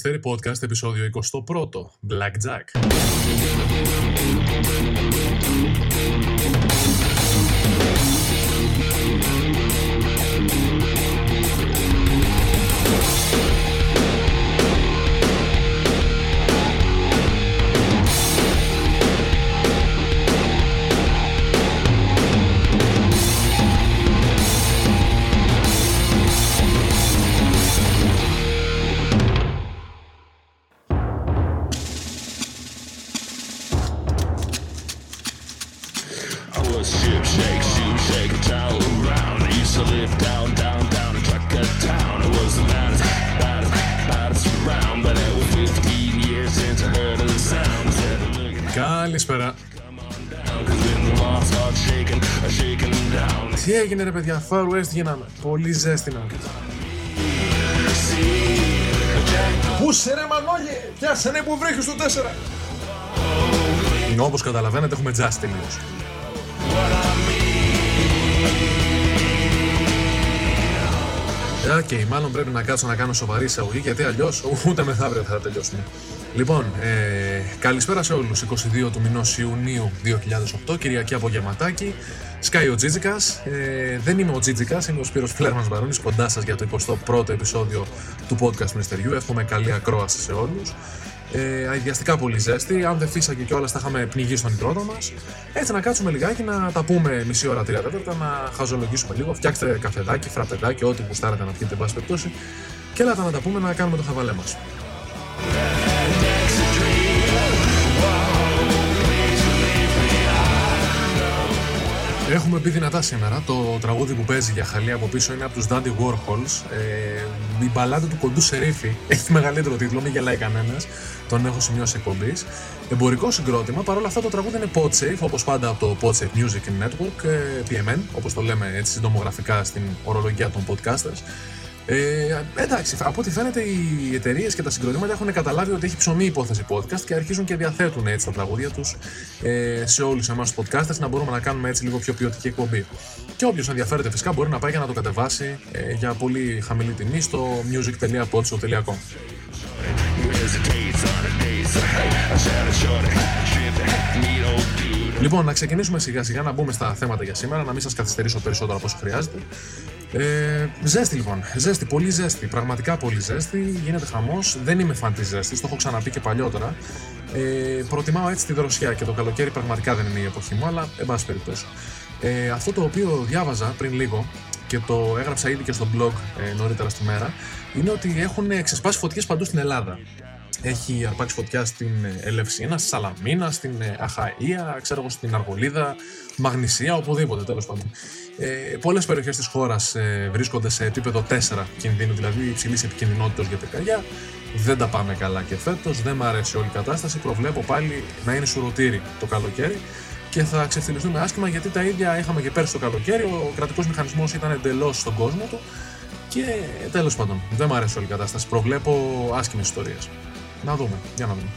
Mystery Podcast, επεισόδιο 21. Blackjack. Έγινε ρε παιδιά, Far West γίναμε. Πολύ ζέστηνα. Πού σε ρε Μανώλη, πιάσανε που βρέχει στο 4. Όπως καταλαβαίνετε έχουμε τζάσι τελείως. Οκ, μάλλον πρέπει να κάτσω να κάνω σοβαρή εισαγωγή γιατί αλλιώς ούτε μεθαύριο θα τελειώσουμε. Λοιπόν, ε, καλησπέρα σε όλους. 22 του μηνός Ιουνίου 2008, Κυριακή απογευματάκι. Σκάει ο Τζίτζικας. Ε, δεν είμαι ο Τζίτζικας, είμαι ο Σπύρος Φλέρμαν Βαρούνη κοντά σας για το 21ο επεισόδιο του podcast Mr. U. Εύχομαι καλή ακρόαση σε όλους. Ε, αειδιαστικά πολύ ζέστη. Αν δεν φύσαγε κιόλας, θα είχαμε πνιγεί στον υδρότο μας. Έτσι, να κάτσουμε λιγάκι να τα πούμε μισή ώρα, τρία τέταρτα, να χαζολογήσουμε λίγο. Φτιάξτε καφεδάκι, φραπεδάκι, ό,τι γουστάρετε να πιείτε, εν πάση περιπτώσει. Και έλατε να τα πούμε να κάνουμε το χαβαλέ μας. Έχουμε πει δυνατά σήμερα. Το τραγούδι που παίζει για χαλή από πίσω είναι από τους Dandy Warhols. Ε, η μπαλάντα του κοντού Σερίφη έχει μεγαλύτερο τίτλο, μην γελάει κανένας. Τον έχω σημειώσει εκπομπής. Εμπορικό συγκρότημα. Παρ' όλα αυτά το τραγούδι είναι Podsafe, όπως πάντα από το Podsafe Music Network, ε, PMN, όπως το λέμε έτσι συντομογραφικά στην ορολογία των podcasters. Ε, εντάξει, από ό,τι φαίνεται οι εταιρείες και τα συγκροτήματα έχουν καταλάβει ότι έχει ψωμί η υπόθεση podcast και αρχίζουν και διαθέτουν έτσι τα τραγούδια τους ε, σε όλους εμάς τους podcasters να μπορούμε να κάνουμε έτσι λίγο πιο ποιοτική εκπομπή. Και όποιος ενδιαφέρεται φυσικά μπορεί να πάει για να το κατεβάσει ε, για πολύ χαμηλή τιμή στο music.podshow.com. Λοιπόν, να ξεκινήσουμε σιγά σιγά να μπούμε στα θέματα για σήμερα, να μην σας καθυστερήσω περισσότερο από όσο χρειάζεται. Ε, ζέστη λοιπόν, ζέστη, πολύ ζέστη, πραγματικά πολύ ζέστη, γίνεται χαμός. Δεν είμαι φαν της ζέστης, το έχω ξαναπεί και παλιότερα. Ε, προτιμάω έτσι τη δροσιά και το καλοκαίρι πραγματικά δεν είναι η εποχή μου, αλλά εν πάση περιπτώσει. Ε, αυτό το οποίο διάβαζα πριν λίγο και το έγραψα ήδη και στο blog ε, νωρίτερα στη μέρα, είναι ότι έχουν ξεσπάσει φωτιές παντού στην Ελλάδα. Έχει αρπάξει φωτιά στην ε, Ελευσίνα, στη Σαλαμίνα, στην ε, Αχαΐα, ξέρω εγώ, στην Αργολίδα, Μαγνησία, οπουδήποτε τέλος πάντων. Ε, Πολλές περιοχές της χώρας ε, βρίσκονται σε επίπεδο 4 κινδύνου, δηλαδή υψηλής επικινδυνότητας για πυρκαγιά. Δεν τα πάμε καλά και φέτος, δεν μου αρέσει όλη η κατάσταση. Προβλέπω πάλι να είναι σουρωτήρι το καλοκαίρι και θα ξεφτυλιστούμε άσχημα γιατί τα ίδια είχαμε και πέρσι το καλοκαίρι. Ο κρατικός μηχανισμός ήταν εντελώς στον κόσμο του και τέλος πάντων δεν μου αρέσει όλη η κατάσταση. Προβλέπω άσχημε ιστορίε. Να δούμε, για να δούμε.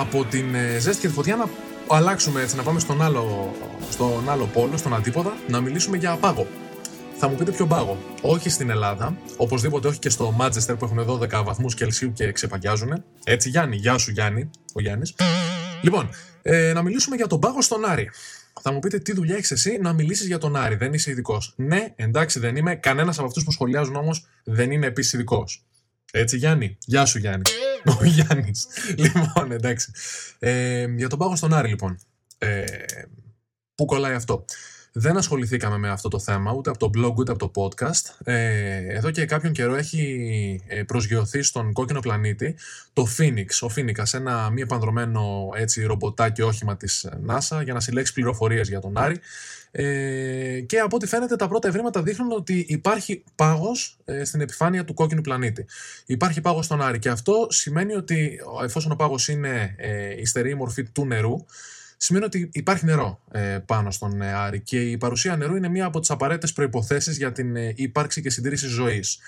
από την ε, ζέστη και τη φωτιά να αλλάξουμε έτσι, να πάμε στον άλλο, στον άλλο πόλο, στον αντίποδα, να μιλήσουμε για πάγο. Θα μου πείτε ποιο πάγο. Όχι στην Ελλάδα, οπωσδήποτε όχι και στο Μάτζεστερ που έχουν 12 βαθμούς Κελσίου και ξεπαγιάζουν. Έτσι, Γιάννη, γεια σου Γιάννη, ο Γιάννης. Λοιπόν, ε, να μιλήσουμε για τον πάγο στον Άρη. Θα μου πείτε τι δουλειά έχεις εσύ να μιλήσεις για τον Άρη, δεν είσαι ειδικός. Ναι, εντάξει, δεν είμαι. Κανένας από αυτούς που σχολιάζουν όμως δεν είναι επίσης ειδικός. Έτσι, Γιάννη; Γεια σου, Γιάννη. Ο Γιάννης. λοιπόν, εντάξει. Ε, για τον πάγο στον Άρη, λοιπόν. Ε, πού κολλάει αυτό; Δεν ασχοληθήκαμε με αυτό το θέμα ούτε από το blog ούτε από το podcast. Ε, εδώ και κάποιον καιρό έχει ε, προσγειωθεί στον κόκκινο πλανήτη το Phoenix, ο Phoenix, ένα μη επανδρομένο έτσι, ρομποτάκι όχημα της NASA για να συλλέξει πληροφορίες για τον Άρη. Ε, και από ό,τι φαίνεται τα πρώτα ευρήματα δείχνουν ότι υπάρχει πάγος ε, στην επιφάνεια του κόκκινου πλανήτη. Υπάρχει πάγος στον Άρη και αυτό σημαίνει ότι εφόσον ο πάγος είναι ε, η στερεή μορφή του νερού, σημαίνει ότι υπάρχει νερό ε, πάνω στον ε, Άρη και η παρουσία νερού είναι μία από τις απαραίτητες προϋποθέσεις για την ε, ύπαρξη και συντήρηση ζωής.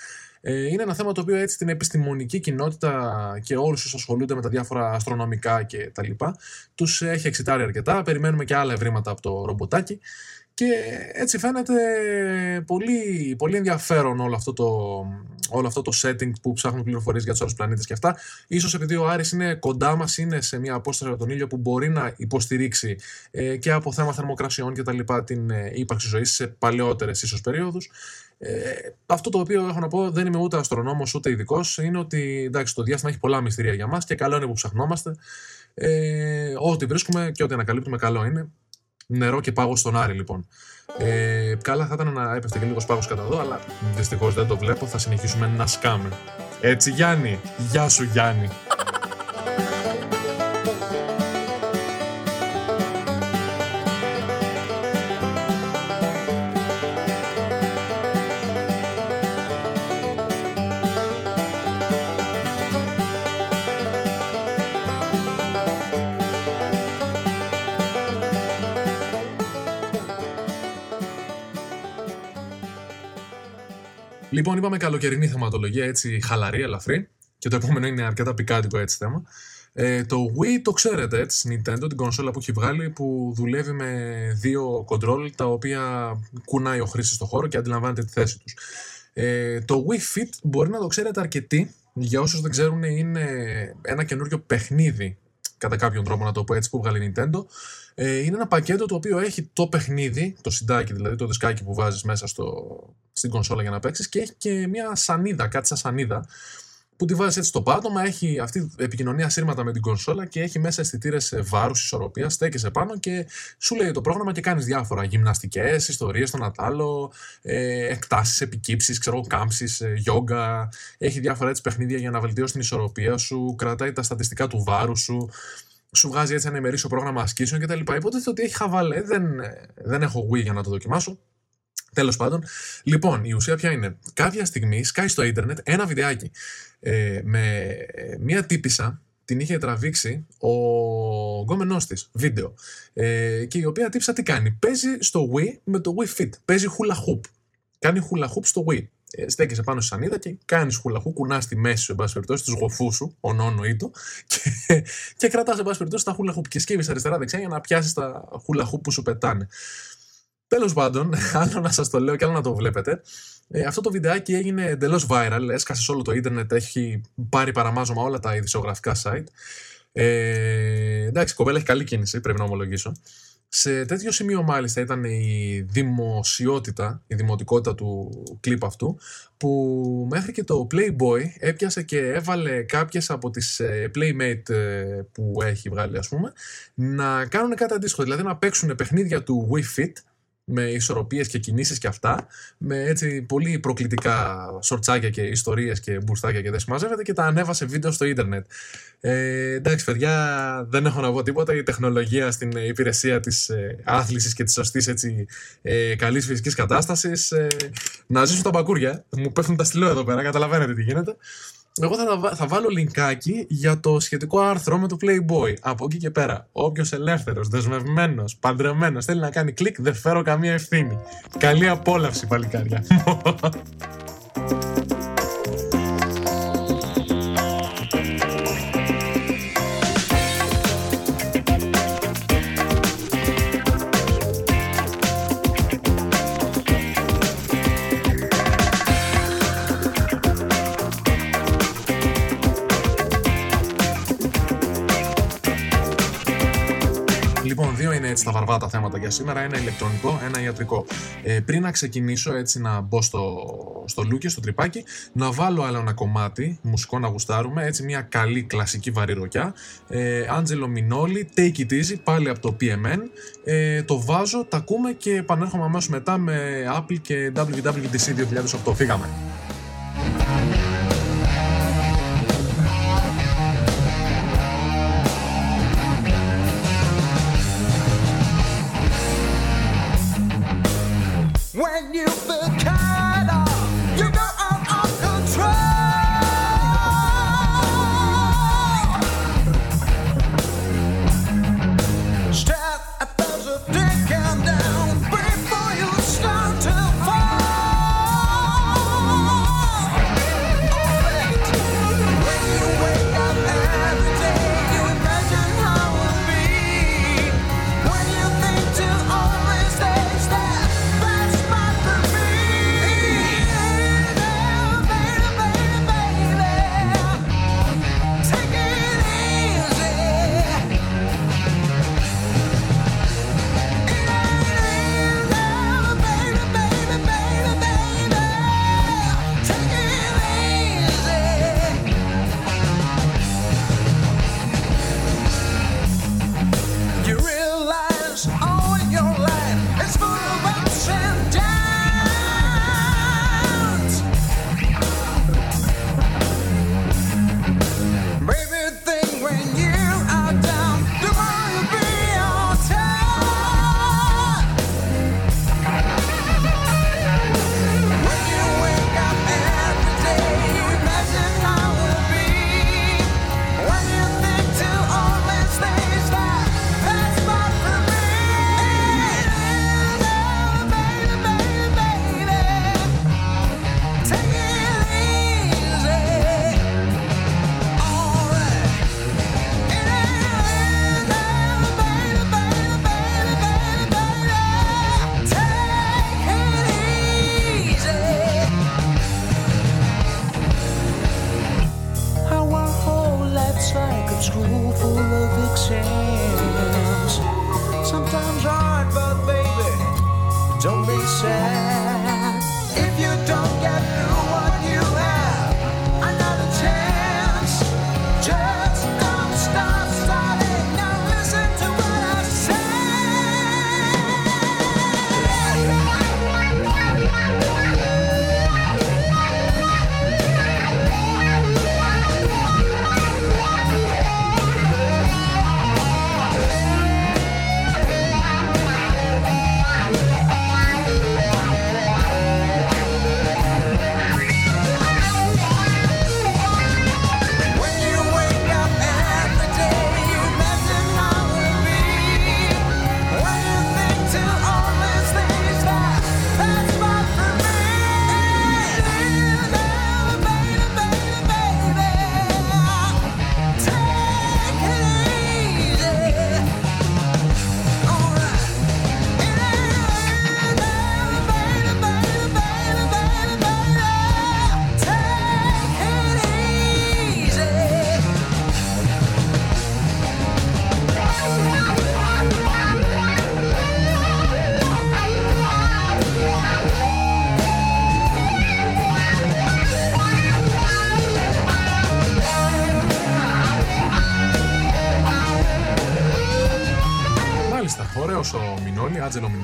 Ε, είναι ένα θέμα το οποίο έτσι την επιστημονική κοινότητα και όλους όσου ασχολούνται με τα διάφορα αστρονομικά και τα λοιπά, τους έχει εξητάρει αρκετά. Περιμένουμε και άλλα ευρήματα από το ρομποτάκι. Και έτσι φαίνεται πολύ, πολύ ενδιαφέρον όλο αυτό, το, όλο αυτό το setting που ψάχνουν πληροφορίες για τους άλλους πλανήτες και αυτά. σω επειδή ο Άρης είναι κοντά μας, είναι σε μια απόσταση από τον ήλιο που μπορεί να υποστηρίξει ε, και από θέμα θερμοκρασιών και τα λοιπά την ε, ύπαρξη ζωής σε παλαιότερες ίσως περίοδους. Ε, αυτό το οποίο έχω να πω, δεν είμαι ούτε αστρονόμος ούτε ειδικός, είναι ότι εντάξει, το διάστημα έχει πολλά μυστήρια για μας και καλό είναι που ψαχνόμαστε. Ε, ό,τι βρίσκουμε και ό,τι ανακαλύπτουμε, καλό είναι. Νερό και πάγος στον Άρη, λοιπόν. Ε, καλά θα ήταν να έπεφτε και λίγος πάγος κατά εδώ, αλλά δυστυχώς δεν το βλέπω. Θα συνεχίσουμε να σκάμε. Έτσι, Γιάννη. Γεια σου, Γιάννη. Λοιπόν, είπαμε καλοκαιρινή θεματολογία, έτσι χαλαρή, ελαφρύ. Και το επόμενο είναι αρκετά πικάντικο έτσι θέμα. Ε, το Wii το ξέρετε έτσι, Nintendo, την κονσόλα που έχει βγάλει, που δουλεύει με δύο control τα οποία κουνάει ο χρήστης στο χώρο και αντιλαμβάνεται τη θέση τους. Ε, το Wii Fit μπορεί να το ξέρετε αρκετοί, για όσους δεν ξέρουν είναι ένα καινούριο παιχνίδι κατά κάποιον τρόπο να το πω έτσι που βγάλει η Nintendo ε, είναι ένα πακέτο το οποίο έχει το παιχνίδι, το συντάκι δηλαδή, το δισκάκι που βάζεις μέσα στο, στην κονσόλα για να παίξεις και έχει και μια σανίδα, κάτι σαν σανίδα που τη βάζεις έτσι στο πάτωμα, έχει αυτή επικοινωνία σύρματα με την κονσόλα και έχει μέσα αισθητήρες βάρους, ισορροπίας. Στέκεσαι πάνω και σου λέει το πρόγραμμα και κάνεις διάφορα γυμναστικές, ιστορίες στον Ατάλο, ε, εκτάσεις, επικύψεις, ξέρω κάμψεις, ε, γιόγκα. Έχει διάφορα έτσι παιχνίδια για να βελτιώσεις την ισορροπία σου, κρατάει τα στατιστικά του βάρους σου σου βγάζει έτσι ένα ημερήσιο πρόγραμμα ασκήσεων κτλ. Υποτίθεται ότι έχει χαβαλέ. Δεν, δεν έχω Wii για να το δοκιμάσω. Τέλος πάντων, λοιπόν, η ουσία ποια είναι; Κάποια στιγμή σκάει στο ίντερνετ ένα βιντεάκι ε, με μία τύπησα την είχε τραβήξει ο γκόμενός της βίντεο. Ε, και η οποία τύψα τι κάνει; Παίζει στο Wii με το Wii Fit. Παίζει hula hoop. Κάνει hula hoop στο Wii. Ε, στέκεσαι πάνω στη σανίδα και κάνεις χουλαχού, κουνάς στη μέση σου, εν πάση περιπτώσει, τους γοφούς σου, ο νόνο ή το, και, και κρατάς, εν πάση περιπτώσει, τα χουλαχού και σκύβεις αριστερά-δεξιά για να πιάσεις τα χουλαχού που σου πετάνε. Τέλος πάντων, άλλο να σας το λέω και άλλο να το βλέπετε. Ε, αυτό το βιντεάκι έγινε εντελώς viral, έσκασε σε όλο το ίντερνετ, έχει πάρει παραμάζωμα όλα τα ειδησιογραφικά site. Ε, εντάξει, η κοπέλα έχει καλή κίνηση, πρέπει να ομολογήσω. Σε τέτοιο σημείο μάλιστα ήταν η δημοσιότητα, η δημοτικότητα του κλιπ αυτού, που μέχρι και το Playboy έπιασε και έβαλε κάποιες από τις ε, Playmate ε, που έχει βγάλει ας πούμε, να κάνουν κάτι αντίστοιχο, δηλαδή να παίξουν παιχνίδια του Wii Fit, με ισορροπίες και κινήσεις και αυτά, με έτσι πολύ προκλητικά σορτσάκια και ιστορίες και μπουρστάκια και δεν συμμαζεύεται και τα ανέβασε βίντεο στο ίντερνετ. Ε, εντάξει παιδιά, δεν έχω να πω τίποτα, η τεχνολογία στην υπηρεσία της ε, άθλησης και της σωστής έτσι, ε, καλής φυσικής κατάστασης, ε, να ζήσουν τα μπακούρια, μου πέφτουν τα στυλό εδώ πέρα, καταλαβαίνετε τι γίνεται. Εγώ θα, θα βάλω linkάκι για το σχετικό άρθρο με το Playboy. Από εκεί και πέρα, όποιος ελεύθερος, δεσμευμένος, παντρεμένος θέλει να κάνει κλικ, δεν φέρω καμία ευθύνη. Καλή απόλαυση, παλικάρια. έτσι τα βαρβάτα θέματα για σήμερα. Ένα ηλεκτρονικό, ένα ιατρικό. Ε, πριν να ξεκινήσω έτσι να μπω στο, στο λούκι, στο τρυπάκι, να βάλω άλλο ένα κομμάτι μουσικό να γουστάρουμε. Έτσι μια καλή κλασική βαρυροκιά. Ε, Angelo Minoli, Take It Easy, πάλι από το PMN. Ε, το βάζω, τα ακούμε και επανέρχομαι αμέσως μετά με Apple και WWDC 2008. Φύγαμε.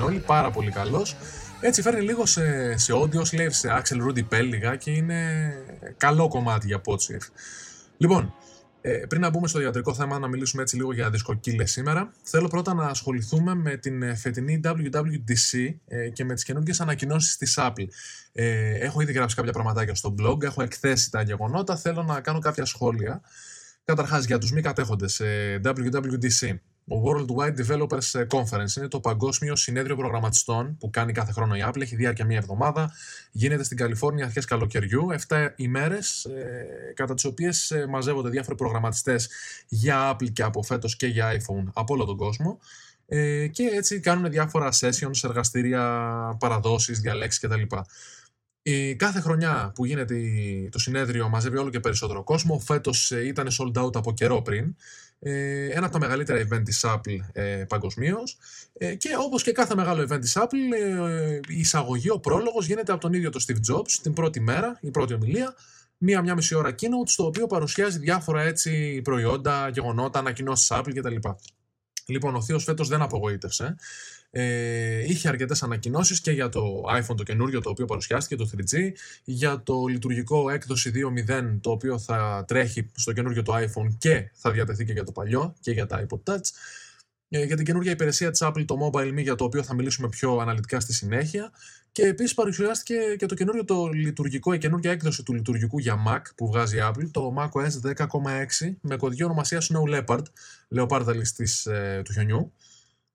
Μινόλη, Άτζελο Μινόλη, πάρα πολύ καλός. Έτσι φέρνει λίγο σε, σε audio slave, σε Axel Rudy Pell λιγάκι, είναι καλό κομμάτι για Podshift. Λοιπόν, ε, πριν να μπούμε στο ιατρικό θέμα, να μιλήσουμε έτσι λίγο για δισκοκύλες σήμερα, θέλω πρώτα να ασχοληθούμε με την ε, φετινή WWDC ε, και με τις καινούργιες ανακοινώσεις της Apple. Ε, έχω ήδη γράψει κάποια πραγματάκια στο blog, έχω εκθέσει τα γεγονότα, θέλω να κάνω κάποια σχόλια. Καταρχάς, για τους μη κατέχοντες, ε, WWDC, ο Worldwide Developers Conference είναι το παγκόσμιο συνέδριο προγραμματιστών που κάνει κάθε χρόνο η Apple. Έχει διάρκεια μία εβδομάδα. Γίνεται στην Καλιφόρνια αρχές καλοκαιριού. 7 ημέρες ε, κατά τις οποίες ε, μαζεύονται διάφοροι προγραμματιστές για Apple και από φέτος και για iPhone από όλο τον κόσμο. Ε, και έτσι κάνουν διάφορα sessions, εργαστήρια, παραδόσεις, διαλέξεις κτλ. Η κάθε χρονιά που γίνεται η- το συνέδριο μαζεύει όλο και περισσότερο κόσμο. Φέτος ε, ήταν sold out από καιρό πριν. Ε, ένα από τα μεγαλύτερα event της Apple ε, παγκοσμίως. Ε, και όπως και κάθε μεγάλο event της Apple, ε, η εισαγωγή, ο πρόλογος γίνεται από τον ίδιο τον Steve Jobs την πρώτη μέρα, η πρώτη ομιλία, μία-μία μισή ώρα keynote, στο οποίο παρουσιάζει διάφορα έτσι προϊόντα, γεγονότα, ανακοινώσεις Apple κτλ. Λοιπόν, ο Θείος φέτος δεν απογοήτευσε. Ε, είχε αρκετές ανακοινώσεις και για το iPhone το καινούριο το οποίο παρουσιάστηκε, το 3G, για το λειτουργικό έκδοση 2.0 το οποίο θα τρέχει στο καινούριο το iPhone και θα διατεθεί και για το παλιό και για τα iPod Touch. Ε, για την καινούργια υπηρεσία της Apple, το Mobile Me, για το οποίο θα μιλήσουμε πιο αναλυτικά στη συνέχεια. Και επίσης παρουσιάστηκε και το καινούριο το λειτουργικό, η καινούργια έκδοση του λειτουργικού για Mac που βγάζει η Apple, το macOS 10.6 με κωδική ονομασία Snow Leopard, λεοπάρδαλης της, ε, του χιονιού.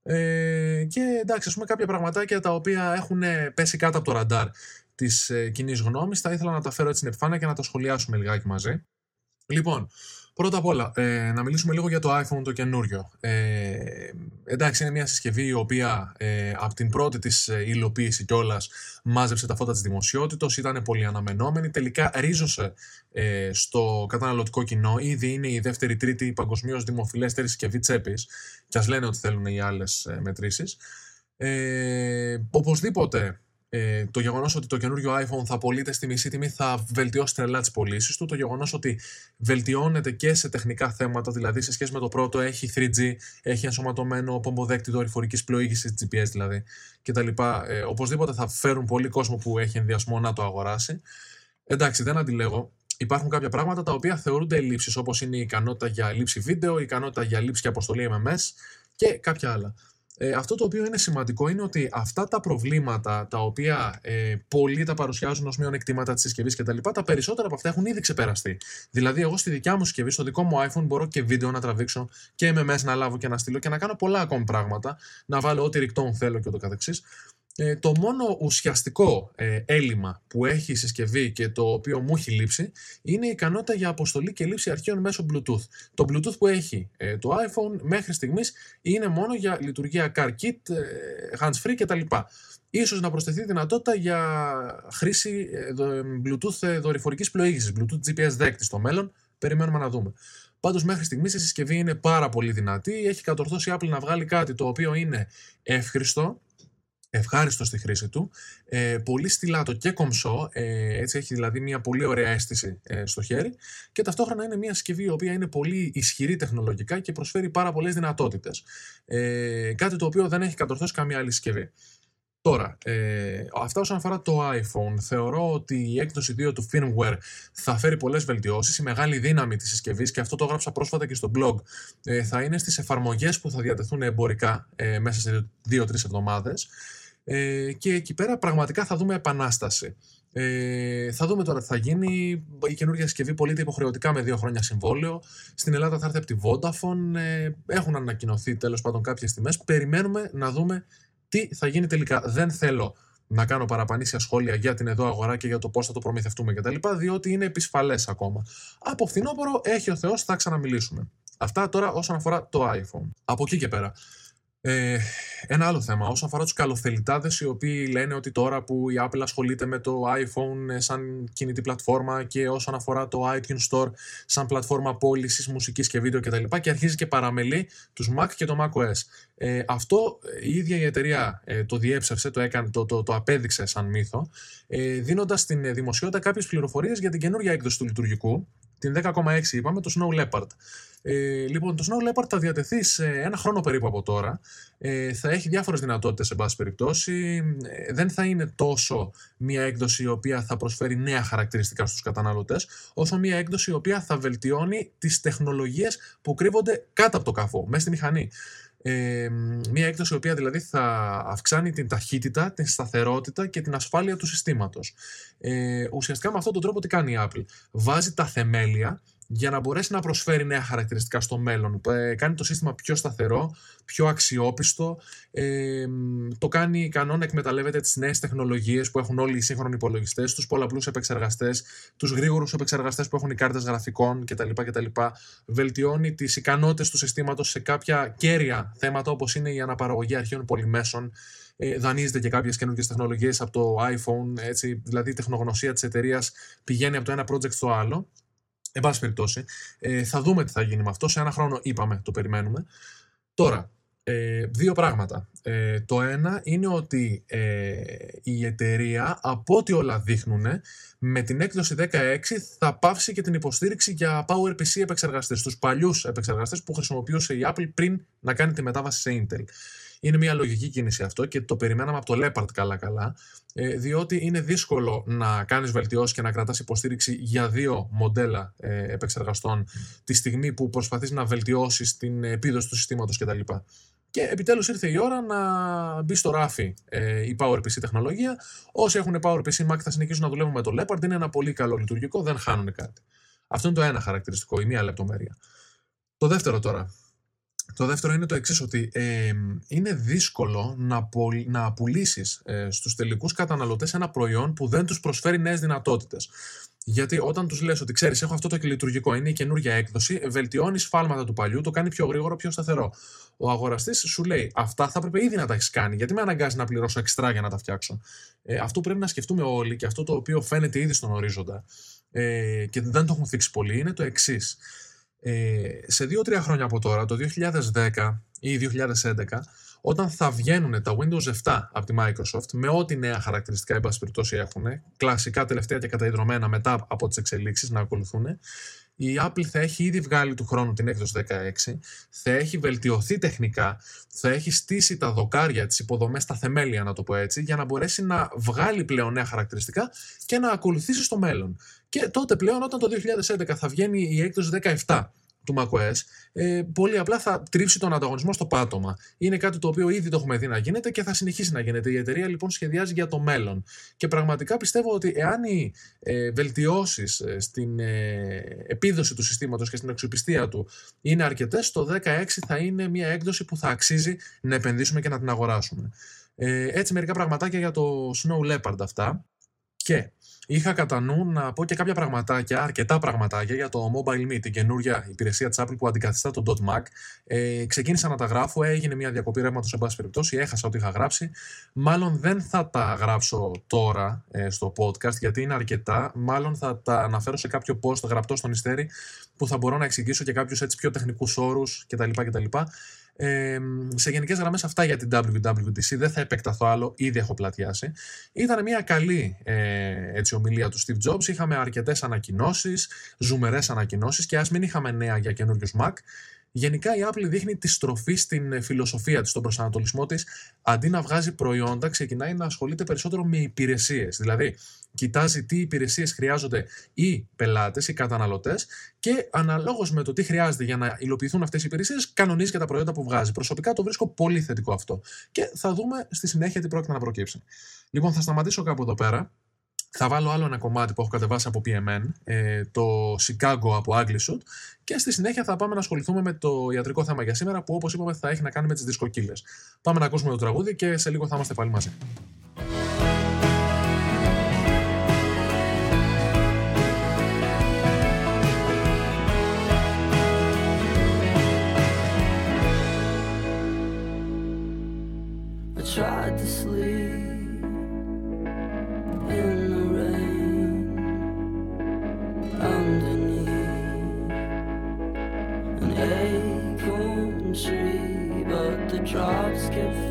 Ε, και εντάξει, ας πούμε κάποια πραγματάκια τα οποία έχουν ε, πέσει κάτω από το ραντάρ της ε, κοινής γνώμης, θα ήθελα να τα φέρω έτσι στην επιφάνεια και να τα σχολιάσουμε λιγάκι μαζί. Λοιπόν, πρώτα απ' όλα, ε, να μιλήσουμε λίγο για το iPhone το καινούριο. Ε, εντάξει, είναι μια συσκευή η οποία ε, από την πρώτη της ε, υλοποίηση κιόλας μάζεψε τα φώτα της δημοσιότητος, ήταν πολύ αναμενόμενη, τελικά ρίζωσε ε, στο καταναλωτικό κοινό, ήδη είναι η δεύτερη τρίτη παγκοσμίως δημοφιλέστερη συσκευή τσέπης, κι ας λένε ότι θέλουν οι άλλες ε, μετρήσεις. Ε, οπωσδήποτε ε, το γεγονός ότι το καινούριο iPhone θα πωλείται στη μισή τιμή θα βελτιώσει τρελά τις πωλήσεις του. Το γεγονός ότι βελτιώνεται και σε τεχνικά θέματα, δηλαδή σε σχέση με το πρώτο έχει 3G, έχει ενσωματωμένο πομποδέκτη δορυφορικής πλοήγησης, GPS δηλαδή κτλ. Ε, οπωσδήποτε θα φέρουν πολύ κόσμο που έχει ενδιασμό να το αγοράσει. Εντάξει, δεν αντιλέγω. Υπάρχουν κάποια πράγματα τα οποία θεωρούνται ελλείψεις, όπως είναι η ικανότητα για λήψη βίντεο, η ικανότητα για λήψη και αποστολή MMS και κάποια άλλα. Ε, αυτό το οποίο είναι σημαντικό είναι ότι αυτά τα προβλήματα τα οποία ε, πολλοί τα παρουσιάζουν ως μειονεκτήματα της συσκευής κτλ., τα περισσότερα από αυτά έχουν ήδη ξεπεραστεί. Δηλαδή, εγώ στη δικιά μου συσκευή, στο δικό μου iPhone, μπορώ και βίντεο να τραβήξω και MMS να λάβω και να στείλω και να κάνω πολλά ακόμη πράγματα, να βάλω ό,τι ρηκτών θέλω και ούτω καθεξής. Ε, το μόνο ουσιαστικό ε, έλλειμμα που έχει η συσκευή και το οποίο μου έχει λείψει είναι η ικανότητα για αποστολή και λήψη αρχείων μέσω Bluetooth. Το Bluetooth που έχει ε, το iPhone μέχρι στιγμής είναι μόνο για λειτουργία CarKit, ε, hands-free κτλ. Ίσως να προσθεθεί δυνατότητα για χρήση ε, δο- Bluetooth ε, δορυφορικής πλοήγησης, Bluetooth GPS δέκτη στο μέλλον. Περιμένουμε να δούμε. Πάντως μέχρι στιγμής η συσκευή είναι πάρα πολύ δυνατή. Έχει κατορθώσει η Apple να βγάλει κάτι το οποίο είναι εύχριστο, ευχάριστο στη χρήση του, ε, πολύ στυλάτο και κομψό, ε, έτσι έχει δηλαδή μια πολύ ωραία αίσθηση ε, στο χέρι και ταυτόχρονα είναι μια συσκευή η οποία είναι πολύ ισχυρή τεχνολογικά και προσφέρει πάρα πολλές δυνατότητες. Ε, κάτι το οποίο δεν έχει κατορθώσει καμία άλλη συσκευή. Τώρα, ε, αυτά όσον αφορά το iPhone, θεωρώ ότι η έκδοση 2 του firmware θα φέρει πολλές βελτιώσεις. Η μεγάλη δύναμη της συσκευής, και αυτό το έγραψα πρόσφατα και στο blog, ε, θα είναι στις εφαρμογές που θα διατεθούν εμπορικά ε, μέσα σε 2-3 εβδομάδες. Ε, και εκεί πέρα πραγματικά θα δούμε επανάσταση. Ε, θα δούμε τώρα τι θα γίνει. Η καινούργια συσκευή πωλείται υποχρεωτικά με δύο χρόνια συμβόλαιο. Στην Ελλάδα θα έρθει από τη Vodafone. Ε, έχουν ανακοινωθεί τέλος πάντων κάποιες τιμές. Περιμένουμε να δούμε τι θα γίνει τελικά. Δεν θέλω να κάνω παραπανήσια σχόλια για την εδώ αγορά και για το πώς θα το προμηθευτούμε κτλ. Διότι είναι επισφαλές ακόμα. Από φθινόπωρο έχει ο Θεός, θα ξαναμιλήσουμε. Αυτά τώρα όσον αφορά το iPhone. Από εκεί και πέρα. Ε, ένα άλλο θέμα, όσον αφορά τους καλοθελητάδες οι οποίοι λένε ότι τώρα που η Apple ασχολείται με το iPhone ε, σαν κινητή πλατφόρμα και όσον αφορά το iTunes Store σαν πλατφόρμα πώλησης μουσικής και βίντεο κτλ. Και, και αρχίζει και παραμελεί τους Mac και το macOS. Ε, αυτό ε, η ίδια η εταιρεία ε, το διέψευσε, το, έκανε, το, το, το απέδειξε σαν μύθο, ε, δίνοντας στην δημοσιότητα κάποιες πληροφορίες για την καινούργια έκδοση του λειτουργικού, την 10,6 είπαμε, το Snow Leopard. Ε, λοιπόν, το Snow Leopard θα διατεθεί σε ένα χρόνο περίπου από τώρα. Ε, θα έχει διάφορες δυνατότητες σε πάση περιπτώσει. Ε, δεν θα είναι τόσο μια έκδοση η οποία θα προσφέρει νέα χαρακτηριστικά στους καταναλωτές, όσο μια έκδοση η οποία θα βελτιώνει τις τεχνολογίες που κρύβονται κάτω από το καφό, μέσα στη μηχανή. Ε, μια έκδοση η οποία δηλαδή θα αυξάνει την ταχύτητα, την σταθερότητα και την ασφάλεια του συστήματος. Ε, ουσιαστικά με αυτόν τον τρόπο τι κάνει η Apple; Βάζει τα θεμέλια για να μπορέσει να προσφέρει νέα χαρακτηριστικά στο μέλλον. Ε, κάνει το σύστημα πιο σταθερό, πιο αξιόπιστο, ε, το κάνει ικανό να εκμεταλλεύεται τις νέες τεχνολογίες που έχουν όλοι οι σύγχρονοι υπολογιστές, τους πολλαπλούς επεξεργαστές, τους γρήγορους επεξεργαστές που έχουν οι κάρτες γραφικών κτλ. κτλ. Βελτιώνει τις ικανότητες του συστήματος σε κάποια κέρια θέματα όπως είναι η αναπαραγωγή αρχείων πολυμέσων, ε, δανείζεται και κάποιες καινούργιες τεχνολογίες από το iPhone, έτσι, δηλαδή η τεχνογνωσία της εταιρείας πηγαίνει από το ένα project στο άλλο. Εν πάση περιπτώσει, ε, θα δούμε τι θα γίνει με αυτό. Σε ένα χρόνο είπαμε, το περιμένουμε. Τώρα, ε, δύο πράγματα. Ε, το ένα είναι ότι ε, η εταιρεία, από ό,τι όλα δείχνουν, με την έκδοση 16 θα πάυσει και την υποστήριξη για PowerPC επεξεργαστές, τους παλιούς επεξεργαστές που χρησιμοποιούσε η Apple πριν να κάνει τη μετάβαση σε Intel. Είναι μια λογική κίνηση αυτό και το περιμέναμε από το Leopard καλά-καλά, ε, διότι είναι δύσκολο να κάνεις βελτιώσεις και να κρατάς υποστήριξη για δύο μοντέλα ε, επεξεργαστών τη στιγμή που προσπαθείς να βελτιώσεις την επίδοση του συστήματος κτλ. Και επιτέλους ήρθε η ώρα να μπει στο ράφι ε, η PowerPC τεχνολογία. Όσοι έχουν PowerPC Mac θα συνεχίσουν να δουλεύουν με το Leopard. Είναι ένα πολύ καλό λειτουργικό, δεν χάνουν κάτι. Αυτό είναι το ένα χαρακτηριστικό, η μία λεπτομέρεια. Το δεύτερο τώρα. Το δεύτερο είναι το εξής ότι ε, είναι δύσκολο να, να πουλήσεις ε, στους τελικούς καταναλωτές ένα προϊόν που δεν τους προσφέρει νέες δυνατότητες. Γιατί όταν τους λες ότι ξέρεις, έχω αυτό το λειτουργικό, είναι η καινούργια έκδοση, βελτιώνεις φάλματα του παλιού, το κάνει πιο γρήγορο, πιο σταθερό. Ο αγοραστής σου λέει, Αυτά θα έπρεπε ήδη να τα έχεις κάνει. Γιατί με αναγκάζει να πληρώσω εξτρά για να τα φτιάξω; Ε, αυτό πρέπει να σκεφτούμε όλοι και αυτό το οποίο φαίνεται ήδη στον ορίζοντα ε, και δεν το έχουν θίξει πολύ είναι το εξής. Ε, σε 2-3 χρόνια από τώρα, το 2010 ή 2011, όταν θα βγαίνουν τα Windows 7 από τη Microsoft με ό,τι νέα χαρακτηριστικά, εν πάση περιπτώσει, έχουν, κλασικά τελευταία και καταϊδρωμένα μετά από τις εξελίξεις να ακολουθούν, η Apple θα έχει ήδη βγάλει του χρόνου την έκδοση 16, θα έχει βελτιωθεί τεχνικά, θα έχει στήσει τα δοκάρια, τις υποδομές, στα θεμέλια να το πω έτσι, για να μπορέσει να βγάλει πλέον νέα χαρακτηριστικά και να ακολουθήσει στο μέλλον. Και τότε πλέον όταν το 2011 θα βγαίνει η έκδοση 17 του macOS, ε, πολύ απλά θα τρίψει τον ανταγωνισμό στο πάτωμα. Είναι κάτι το οποίο ήδη το έχουμε δει να γίνεται και θα συνεχίσει να γίνεται. Η εταιρεία λοιπόν σχεδιάζει για το μέλλον. Και πραγματικά πιστεύω ότι εάν οι ε, βελτιώσεις ε, στην ε, επίδοση του συστήματος και στην αξιοπιστία του είναι αρκετές, το 16 θα είναι μια έκδοση που θα αξίζει να επενδύσουμε και να την αγοράσουμε. Ε, έτσι, μερικά πραγματάκια για το Snow Leopard αυτά. Και είχα κατά νου να πω και κάποια πραγματάκια, αρκετά πραγματάκια για το Mobile Me, την καινούργια υπηρεσία της Apple που αντικαθιστά το .Mac. Ε, ξεκίνησα να τα γράφω, έγινε μια διακοπή ρεύματος σε πάση περιπτώσει, έχασα ό,τι είχα γράψει. Μάλλον δεν θα τα γράψω τώρα ε, στο podcast γιατί είναι αρκετά. Μάλλον θα τα αναφέρω σε κάποιο post γραπτό στον Ιστέρη που θα μπορώ να εξηγήσω και κάποιους πιο τεχνικούς όρους κτλ. κτλ. Ε, σε γενικές γραμμές αυτά για την WWDC. Δεν θα επεκταθώ άλλο, ήδη έχω πλατιάσει. Ήταν μια καλή ε, έτσι, ομιλία του Steve Jobs. Είχαμε αρκετές ανακοινώσεις, ζουμερές ανακοινώσεις και ας μην είχαμε νέα για καινούριους Mac. Γενικά η Apple δείχνει τη στροφή στην ε, φιλοσοφία της, στον προσανατολισμό της. Αντί να βγάζει προϊόντα, ξεκινάει να ασχολείται περισσότερο με υπηρεσίες. Δηλαδή, κοιτάζει τι υπηρεσίες χρειάζονται οι πελάτες, οι καταναλωτές και αναλόγως με το τι χρειάζεται για να υλοποιηθούν αυτές οι υπηρεσίες, κανονίζει και τα προϊόντα που βγάζει. Προσωπικά το βρίσκω πολύ θετικό αυτό. Και θα δούμε στη συνέχεια τι πρόκειται να προκύψει. Λοιπόν, θα σταματήσω κάπου εδώ πέρα. Θα βάλω άλλο ένα κομμάτι που έχω κατεβάσει από PMN, ε, το Chicago από Aglishoot και στη συνέχεια θα πάμε να ασχοληθούμε με το ιατρικό θέμα για σήμερα που όπως είπαμε θα έχει να κάνει με τις δισκοκύλες. Πάμε να ακούσουμε το τραγούδι και σε λίγο θα είμαστε πάλι μαζί. I tried to sleep drops kept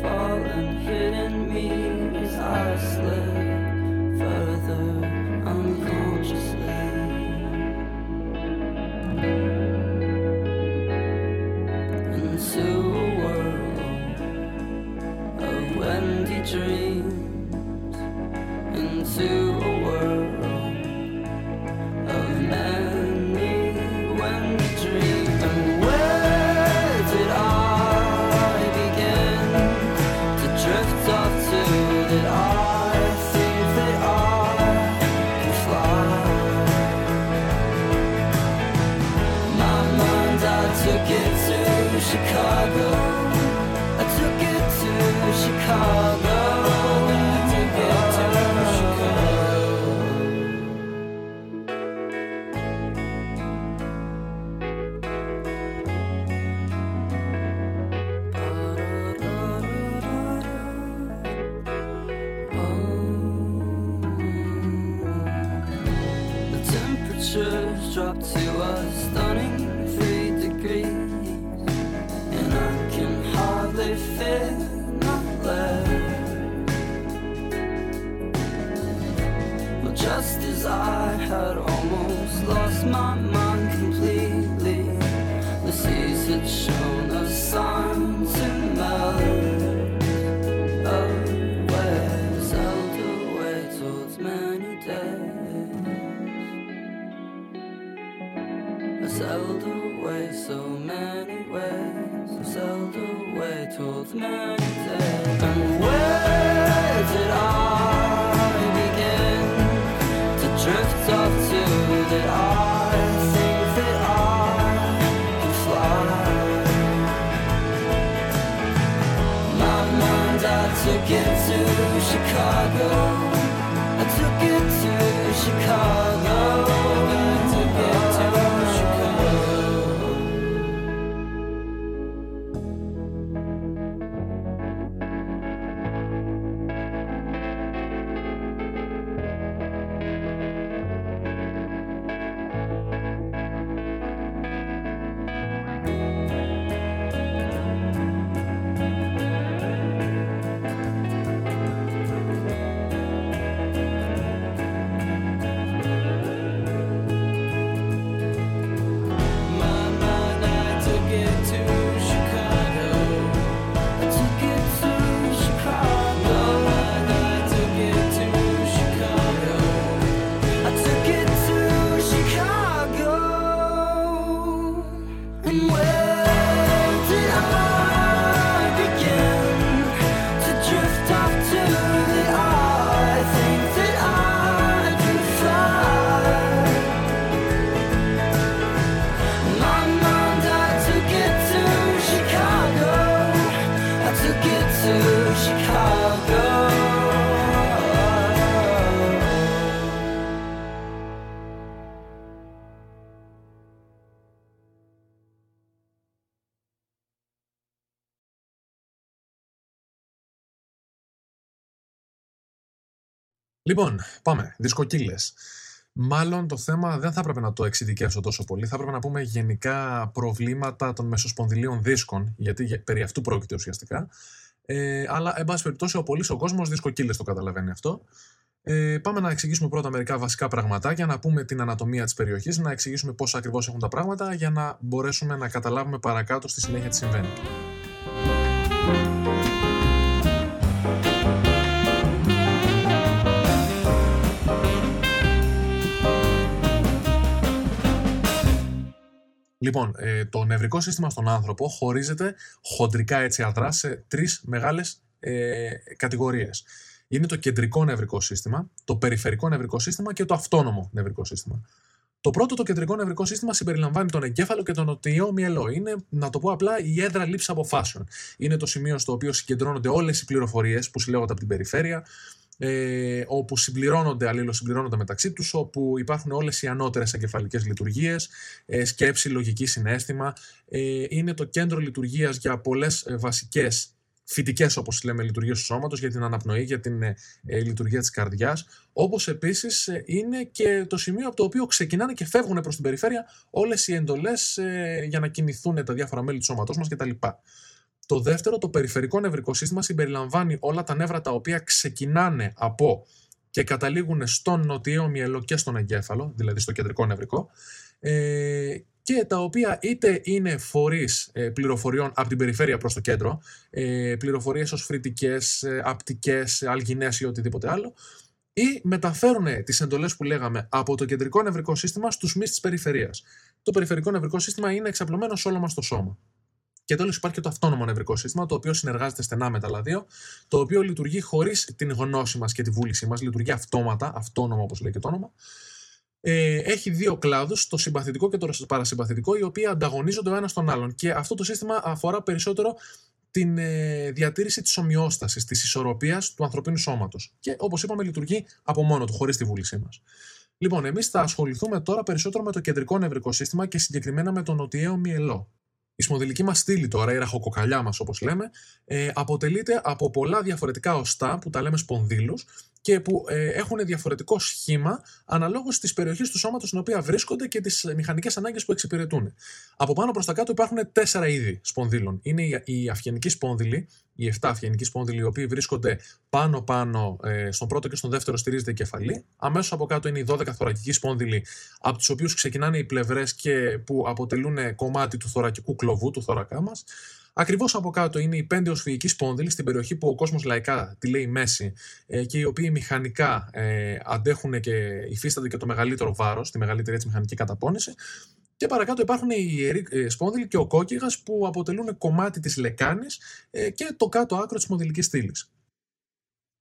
Just as I had almost lost my mind completely, the seas had shown a sign to melt away, sailed away towards many days. I sailed away so many ways. I sailed away towards many Λοιπόν, πάμε. Δισκοκύλες. Μάλλον το θέμα δεν θα έπρεπε να το εξειδικεύσω τόσο πολύ. Θα έπρεπε να πούμε γενικά προβλήματα των μεσοσπονδυλίων δίσκων, γιατί για- περί αυτού πρόκειται ουσιαστικά. Ε, αλλά, εν πάση περιπτώσει, ο πολύς ο κόσμος δυσκοκύλε το καταλαβαίνει αυτό. Ε, πάμε να εξηγήσουμε πρώτα μερικά βασικά πραγματάκια, να πούμε την ανατομία της περιοχής, να εξηγήσουμε πώς ακριβώς έχουν τα πράγματα για να μπορέσουμε να καταλάβουμε παρακάτω στη συνέχεια τι συμβαίνει. Λοιπόν, ε, το νευρικό σύστημα στον άνθρωπο χωρίζεται χοντρικά έτσι αδρά σε τρεις μεγάλες ε, κατηγορίες. Είναι το κεντρικό νευρικό σύστημα, το περιφερικό νευρικό σύστημα και το αυτόνομο νευρικό σύστημα. Το πρώτο, το κεντρικό νευρικό σύστημα, συμπεριλαμβάνει τον εγκέφαλο και τον νοτιό μυελό. Είναι, να το πω απλά, η έδρα λήψης αποφάσεων. Είναι το σημείο στο οποίο συγκεντρώνονται όλες οι πληροφορίες που συλλέγονται από την περιφέρεια, ε, όπου συμπληρώνονται, αλληλοσυμπληρώνονται μεταξύ τους, όπου υπάρχουν όλες οι ανώτερες εγκεφαλικές λειτουργίες, ε, σκέψη, λογική, συνέστημα. Ε, είναι το κέντρο λειτουργίας για πολλές ε, βασικές φυτικές όπως λέμε λειτουργίες του σώματος, για την αναπνοή, για την ε, ε, λειτουργία της καρδιάς, όπως επίσης ε, είναι και το σημείο από το οποίο ξεκινάνε και φεύγουν προς την περιφέρεια όλες οι εντολές ε, για να κινηθούν τα διάφορα μέλη του σώματός μας κτλ. Το δεύτερο, το περιφερικό νευρικό σύστημα, συμπεριλαμβάνει όλα τα νεύρα τα οποία ξεκινάνε από και καταλήγουν στον νοτιαίο μυελό και στον εγκέφαλο, δηλαδή στο κεντρικό νευρικό, ε, και τα οποία είτε είναι φορείς ε, πληροφοριών από την περιφέρεια προς το κέντρο, ε, πληροφορίες ως φρυτικές, ε, απτικές, ε, αλγινές ή οτιδήποτε άλλο, ή μεταφέρουν τις εντολές που λέγαμε από το κεντρικό νευρικό σύστημα στους μυς της περιφερείας. Το περιφερικό νευρικό σύστημα είναι εξαπλωμένο σε όλο μας το σώμα. Και τέλος υπάρχει και το αυτόνομο νευρικό σύστημα, το οποίο συνεργάζεται στενά με τα άλλα δύο, το οποίο λειτουργεί χωρίς την γνώση μας και τη βούλησή μας, λειτουργεί αυτόματα, αυτόνομο όπως λέει και το όνομα. Ε, έχει δύο κλάδους, το συμπαθητικό και το παρασυμπαθητικό, οι οποίοι ανταγωνίζονται ο ένας τον άλλον. Και αυτό το σύστημα αφορά περισσότερο την ε, διατήρηση της ομοιόστασης, της ισορροπίας του ανθρωπίνου σώματος. Και όπως είπαμε, λειτουργεί από μόνο του, χωρίς τη βούλησή μας. Λοιπόν, εμείς θα ασχοληθούμε τώρα περισσότερο με το κεντρικό νευρικό σύστημα και συγκεκριμένα με τον νοτιαίο μυελό. Η σπονδυλική μας στήλη τώρα, η ραχοκοκαλιά μας όπως λέμε, ε, αποτελείται από πολλά διαφορετικά οστά που τα λέμε σπονδύλους και που ε, έχουν διαφορετικό σχήμα αναλόγως της περιοχής του σώματος στην οποία βρίσκονται και τις μηχανικές ανάγκες που εξυπηρετούν. Από πάνω προς τα κάτω υπάρχουν τέσσερα είδη σπονδύλων. Είναι η, η αυγενική σπόνδυλη, οι 7 αυγενικοί σπόνδυλοι, οι οποίοι βρίσκονται πάνω-πάνω ε, στον πρώτο και στον δεύτερο στηρίζεται η κεφαλή. Αμέσως από κάτω είναι οι 12 θωρακικοί σπόνδυλοι, από του οποίου ξεκινάνε οι πλευρές και που αποτελούν κομμάτι του θωρακικού κλωβού, του θωρακά μας. Ακριβώς από κάτω είναι η πέντε οσφυγική σπόνδυλη, στην περιοχή που ο κόσμος λαϊκά τη λέει μέση ε, και οι οποίοι μηχανικά ε, αντέχουν και υφίστανται και το μεγαλύτερο βάρος, τη μεγαλύτερη έτσι, μηχανική καταπώνηση. Και παρακάτω υπάρχουν οι ιεροί ε, σπόνδυλοι και ο κόκκιγας που αποτελούν κομμάτι της λεκάνης ε, και το κάτω άκρο της σπονδυλική στήλης.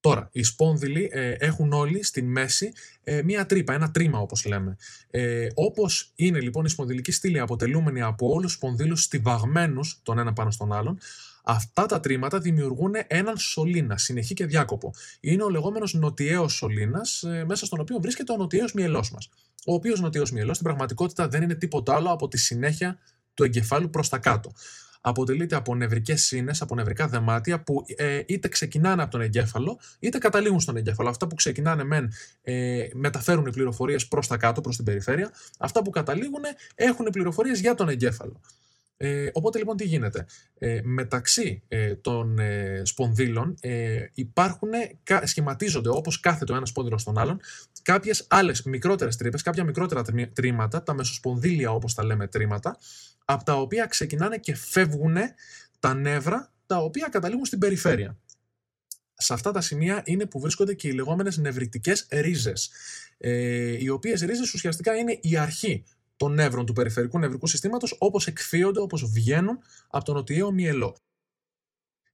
Τώρα, οι σπόνδυλοι ε, έχουν όλοι στη μέση ε, μία τρύπα, ένα τρίμα όπως λέμε. Ε, όπως είναι λοιπόν η σπονδυλική στήλη αποτελούμενη από όλους τους σπονδύλους στιβαγμένους τον ένα πάνω στον άλλον, αυτά τα τρίματα δημιουργούν έναν σωλήνα, συνεχή και διάκοπο. Είναι ο λεγόμενος νοτιαίος σωλήνας, ε, μέσα στον οποίο βρίσκεται ο νοτιαίος μυελός μας. Ο οποίος νοτιαίος μυελός στην πραγματικότητα δεν είναι τίποτα άλλο από τη συνέχεια του εγκεφάλου προς τα κάτω αποτελείται από νευρικές σύνες, από νευρικά δεμάτια που ε, είτε ξεκινάνε από τον εγκέφαλο είτε καταλήγουν στον εγκέφαλο. Αυτά που ξεκινάνε μεν ε, μεταφέρουν πληροφορίες προς τα κάτω, προς την περιφέρεια. Αυτά που καταλήγουν έχουν πληροφορίες για τον εγκέφαλο. Ε, οπότε λοιπόν τι γίνεται; Ε, μεταξύ ε, των ε, σπονδύλων ε, υπάρχουν, κα- σχηματίζονται όπως κάθε το ένας σπόνδυλο στον άλλον κάποιες άλλες μικρότερες τρύπες, κάποια μικρότερα τρι- τρίματα, τα μεσοσπονδύλια όπως τα λέμε τρίματα, από τα οποία ξεκινάνε και φεύγουν τα νεύρα τα οποία καταλήγουν στην περιφέρεια. Σε αυτά τα σημεία είναι που βρίσκονται και οι λεγόμενες νευριτικές ρίζες, ε, οι οποίες ρίζες ουσιαστικά είναι η αρχή των νεύρων του περιφερικού νευρικού συστήματος όπως εκφύονται, όπως βγαίνουν από τον νοτιαίο μυελό.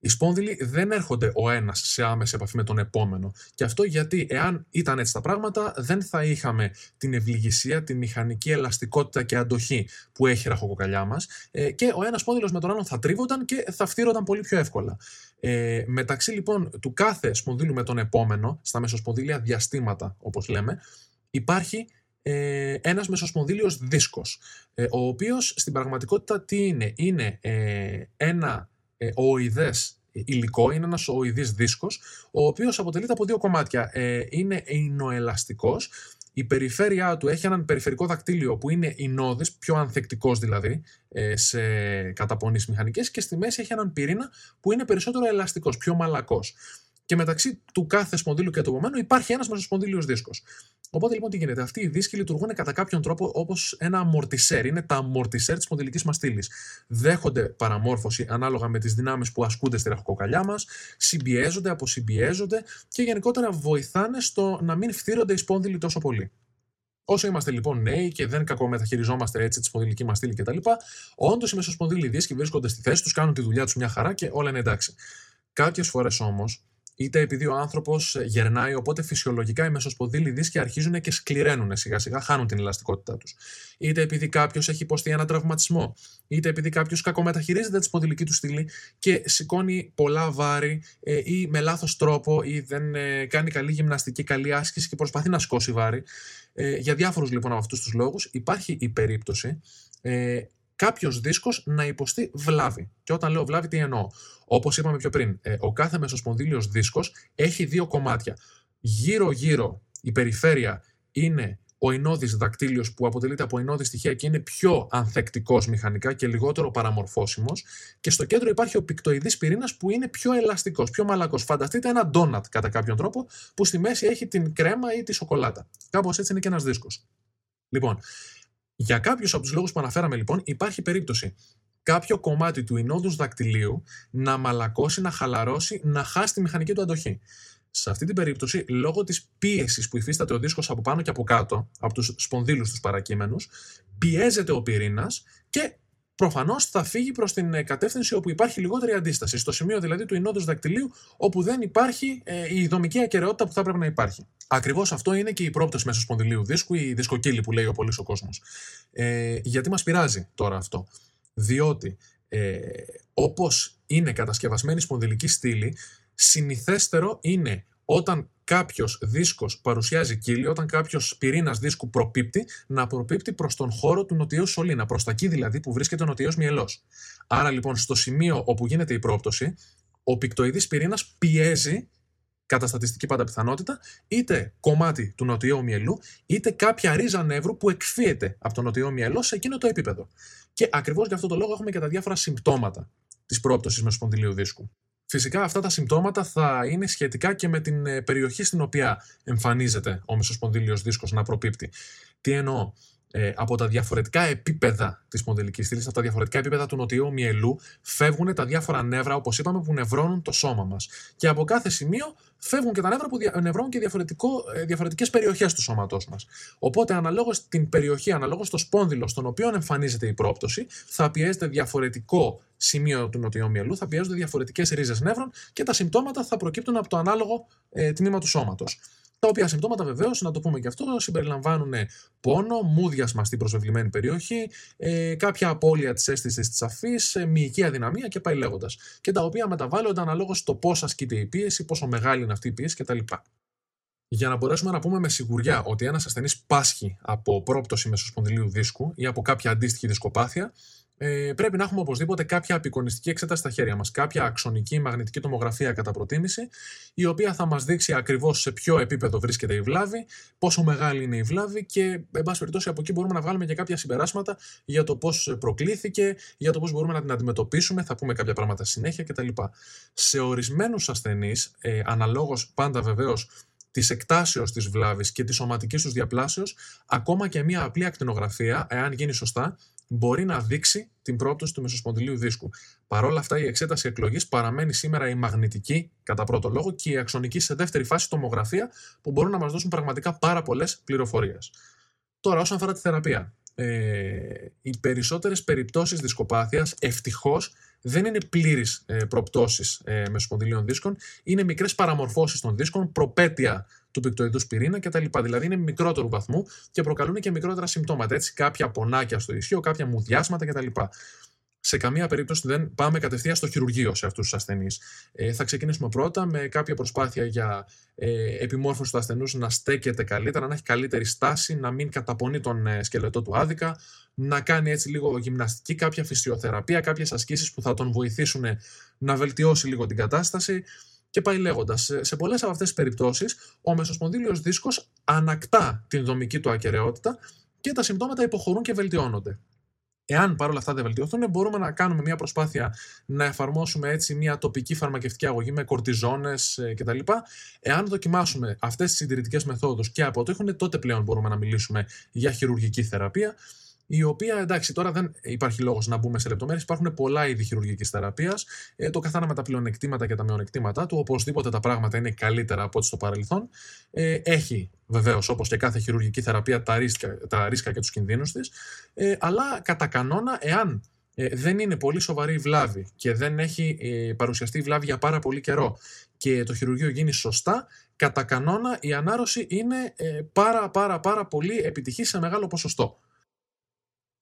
Οι σπόνδυλοι δεν έρχονται ο ένας σε άμεση επαφή με τον επόμενο. Και αυτό γιατί, εάν ήταν έτσι τα πράγματα, δεν θα είχαμε την ευληγησία, την μηχανική ελαστικότητα και αντοχή που έχει η ραχοκοκαλιά μας. Ε, και ο ένας σπόνδυλος με τον άλλον θα τρίβονταν και θα φτύρονταν πολύ πιο εύκολα. Ε, μεταξύ λοιπόν του κάθε σπονδύλου με τον επόμενο, στα μεσοσπονδύλια διαστήματα, όπως λέμε, υπάρχει ε, ένας μεσοσπονδύλιος δίσκος, ε, ο οποίος στην πραγματικότητα τι είναι, είναι ε, ένα ε, οειδές υλικό, είναι ένας οειδής δίσκος, ο οποίος αποτελείται από δύο κομμάτια. Ε, είναι εινοελαστικός η περιφέρειά του έχει έναν περιφερικό δακτύλιο που είναι ινώδης, πιο ανθεκτικός δηλαδή, ε, σε καταπονήσεις μηχανικές και στη μέση έχει έναν πυρήνα που είναι περισσότερο ελαστικός, πιο μαλακός. Και μεταξύ του κάθε σπονδύλου και του επομένου υπάρχει ένας μεσοσπονδύλιος δίσκος. Οπότε λοιπόν τι γίνεται, αυτοί οι δίσκοι λειτουργούν κατά κάποιον τρόπο όπως ένα αμορτισέρ. Είναι τα αμορτισέρ της σπονδυλικής μας στήλης. Δέχονται παραμόρφωση ανάλογα με τις δυνάμεις που ασκούνται στη ραχοκοκαλιά μας, συμπιέζονται, αποσυμπιέζονται και γενικότερα βοηθάνε στο να μην φθύρονται οι σπόνδυλοι τόσο πολύ. Όσο είμαστε λοιπόν νέοι και δεν κακομεταχειριζόμαστε έτσι τη σπονδυλική μας στήλη κτλ., όντως οι μεσοσπονδύλοι δίσκοι βρίσκονται στη θέση τους, κάνουν τη δουλειά τους μια χαρά και όλα είναι εντάξει. Κάποιες φορές όμως είτε επειδή ο άνθρωπος γερνάει, οπότε φυσιολογικά οι μεσοσπονδύλοι δίσκοι αρχίζουν και σκληραίνουν σιγά σιγά, χάνουν την ελαστικότητά τους. Είτε επειδή κάποιος έχει υποστεί ένα τραυματισμό, είτε επειδή κάποιος κακομεταχειρίζεται τη σπονδυλική του στήλη και σηκώνει πολλά βάρη ε, ή με λάθος τρόπο ή δεν ε, κάνει καλή γυμναστική, καλή άσκηση και προσπαθεί να σκώσει βάρη. Ε, για διάφορους λοιπόν από αυτούς τους λόγους υπάρχει η περίπτωση ε, κάποιος δίσκος να υποστεί βλάβη. Και όταν λέω βλάβη, τι εννοώ; Όπως είπαμε πιο πριν, ε, ο κάθε μεσοσπονδύλιος δίσκος έχει δύο κομμάτια. Γύρω-γύρω η περιφέρεια είναι ο ενώδης δακτύλιος που αποτελείται από ενώδη στοιχεία και είναι πιο ανθεκτικός μηχανικά και λιγότερο παραμορφώσιμος και στο κέντρο υπάρχει ο πικτοειδής πυρήνας που είναι πιο ελαστικός, πιο μαλακός. Φανταστείτε ένα ντόνατ κατά κάποιον τρόπο που στη μέση έχει την κρέμα ή τη σοκολάτα. Κάπως έτσι είναι και ένας δίσκος. Λοιπόν, για κάποιους από τους λόγους που αναφέραμε, λοιπόν, υπάρχει περίπτωση κάποιο κομμάτι του ενόδους δακτυλίου να μαλακώσει, να χαλαρώσει, να χάσει τη μηχανική του αντοχή. Σε αυτή την περίπτωση, λόγω της πίεσης που υφίσταται ο δίσκος από πάνω και από κάτω, από τους σπονδύλους τους παρακείμενους, πιέζεται ο πυρήνας και προφανώς θα φύγει προς την ε, κατεύθυνση όπου υπάρχει λιγότερη αντίσταση. Στο σημείο δηλαδή του ενόδου δακτυλίου, όπου δεν υπάρχει ε, η δομική ακαιρεότητα που θα έπρεπε να υπάρχει. Ακριβώς αυτό είναι και η πρόπτωση μέσω σπονδυλίου δίσκου, η δισκοκύλη που λέει ο πολύς ο κόσμος. Ε, γιατί μας πειράζει τώρα αυτό; Διότι ε, όπως είναι κατασκευασμένη η σπονδυλική στήλη, συνηθέστερο είναι όταν κάποιος δίσκος παρουσιάζει κύλι, όταν κάποιος πυρήνας δίσκου προπίπτει, να προπίπτει προς τον χώρο του νοτιού σωλήνα, προς τα εκεί δηλαδή που βρίσκεται ο νοτιός μυελό. Άρα λοιπόν στο σημείο όπου γίνεται η πρόπτωση, ο πικτοειδής πυρήνας πιέζει κατά στατιστική πάντα πιθανότητα, είτε κομμάτι του νοτιού μυελού, είτε κάποια ρίζα νεύρου που εκφύεται από το νοτιό μυελό σε εκείνο το επίπεδο. Και ακριβώς για αυτό το λόγο έχουμε και τα διάφορα συμπτώματα της πρόπτωσης με σπονδυλίου δίσκου. Φυσικά αυτά τα συμπτώματα θα είναι σχετικά και με την ε, περιοχή στην οποία εμφανίζεται ο μεσοσπονδύλιος δίσκος να προπίπτει. Τι εννοώ, ε, από τα διαφορετικά επίπεδα της σπονδυλική στήλης, από τα διαφορετικά επίπεδα του νοτιού μυελού, φεύγουν τα διάφορα νεύρα, όπως είπαμε, που νευρώνουν το σώμα μας. Και από κάθε σημείο φεύγουν και τα νεύρα που δια- νευρώνουν και διαφορετικές περιοχές του σώματός μας. Οπότε, αναλόγως την περιοχή, αναλόγως το σπόνδυλο στον οποίο εμφανίζεται η πρόπτωση, θα πιέζεται διαφορετικό σημείο του νοτιού μυελού, θα πιέζονται διαφορετικές ρίζες νεύρων και τα συμπτώματα θα προκύπτουν από το ανάλογο ε, τμήμα του σώματος. Τα οποία συμπτώματα βεβαίως, να το πούμε και αυτό, συμπεριλαμβάνουν πόνο, μούδιασμα στην προσβεβλημένη περιοχή, ε, κάποια απώλεια της αίσθησης της αφής, ε, μυϊκή αδυναμία και πάει λέγοντας. Και τα οποία μεταβάλλονται αναλόγως στο πώς ασκείται η πίεση, πόσο μεγάλη είναι αυτή η πίεση κτλ. Για να μπορέσουμε να πούμε με σιγουριά ότι ένας ασθενής πάσχει από πρόπτωση μεσοσπονδυλίου δίσκου ή από κάποια αντίστοιχη δισκοπάθεια, ε, πρέπει να έχουμε οπωσδήποτε κάποια απεικονιστική εξέταση στα χέρια μας. Κάποια αξονική μαγνητική τομογραφία κατά προτίμηση, η οποία θα μας δείξει ακριβώς σε ποιο επίπεδο βρίσκεται η βλάβη, πόσο μεγάλη είναι η βλάβη και, εν πάση περιπτώσει, από εκεί μπορούμε να βγάλουμε και κάποια συμπεράσματα για το πώς προκλήθηκε, για το πώς μπορούμε να την αντιμετωπίσουμε. Θα πούμε κάποια πράγματα στη συνέχεια κτλ. Σε ορισμένους ασθενείς, ε, αναλόγως πάντα βεβαίως της εκτάσεως της βλάβης και της σωματικής τους διαπλάσεως, ακόμα και μια απλή ακτινογραφία, εάν γίνει σωστά, μπορεί να δείξει την πρόπτωση του μεσοσπονδυλίου δίσκου. Παρ' όλα αυτά, η εξέταση εκλογής παραμένει σήμερα η μαγνητική, κατά πρώτο λόγο, και η αξονική σε δεύτερη φάση τομογραφία, που μπορούν να μας δώσουν πραγματικά πάρα πολλές πληροφορίες. Τώρα, όσον αφορά τη θεραπεία. Ε, οι περισσότερες περιπτώσεις δισκοπάθειας ευτυχώς δεν είναι πλήρει ε, προπτώσεις ε, μεσοσπονδυλίων δίσκων, είναι μικρές παραμορφώσεις των δίσκων, προπέτεια του πικτοειδού πυρήνα κτλ. Δηλαδή είναι μικρότερου βαθμού και προκαλούν και μικρότερα συμπτώματα. Έτσι, κάποια πονάκια στο ισχύο, κάποια μουδιάσματα κτλ. Σε καμία περίπτωση δεν πάμε κατευθείαν στο χειρουργείο σε αυτούς τους ασθενείς. Ε, θα ξεκινήσουμε πρώτα με κάποια προσπάθεια για ε, επιμόρφωση του ασθενούς να στέκεται καλύτερα, να έχει καλύτερη στάση, να μην καταπονεί τον ε, σκελετό του άδικα, να κάνει έτσι λίγο γυμναστική, κάποια φυσιοθεραπεία, κάποιες ασκήσεις που θα τον βοηθήσουν να βελτιώσει λίγο την κατάσταση. Και πάει λέγοντας. Σε, σε πολλές από αυτές τις περιπτώσεις, ο μεσοσπονδύλιος δίσκος ανακτά την δομική του ακαιρεότητα και τα συμπτώματα υποχωρούν και βελτιώνονται. Εάν παρόλα αυτά δεν βελτιωθούν, μπορούμε να κάνουμε μια προσπάθεια να εφαρμόσουμε έτσι μια τοπική φαρμακευτική αγωγή με κορτιζόνες κτλ. Εάν δοκιμάσουμε αυτές τις συντηρητικές μεθόδους και αποτύχουν, τότε πλέον μπορούμε να μιλήσουμε για χειρουργική θεραπεία, η οποία εντάξει τώρα δεν υπάρχει λόγος να μπούμε σε λεπτομέρειες. Υπάρχουν πολλά είδη χειρουργικής θεραπείας, ε, το καθένα με τα πλεονεκτήματα και τα μειονεκτήματά του. Οπωσδήποτε τα πράγματα είναι καλύτερα από ό,τι στο παρελθόν. Ε, έχει βεβαίως, όπως και κάθε χειρουργική θεραπεία, τα ρίσκα, τα ρίσκα και τους κινδύνους της. Ε, αλλά κατά κανόνα, εάν ε, δεν είναι πολύ σοβαρή η βλάβη και δεν έχει ε, παρουσιαστεί η βλάβη για πάρα πολύ καιρό και το χειρουργείο γίνει σωστά, κατά κανόνα η ανάρρωση είναι ε, πάρα πάρα πάρα πολύ επιτυχή σε μεγάλο ποσοστό.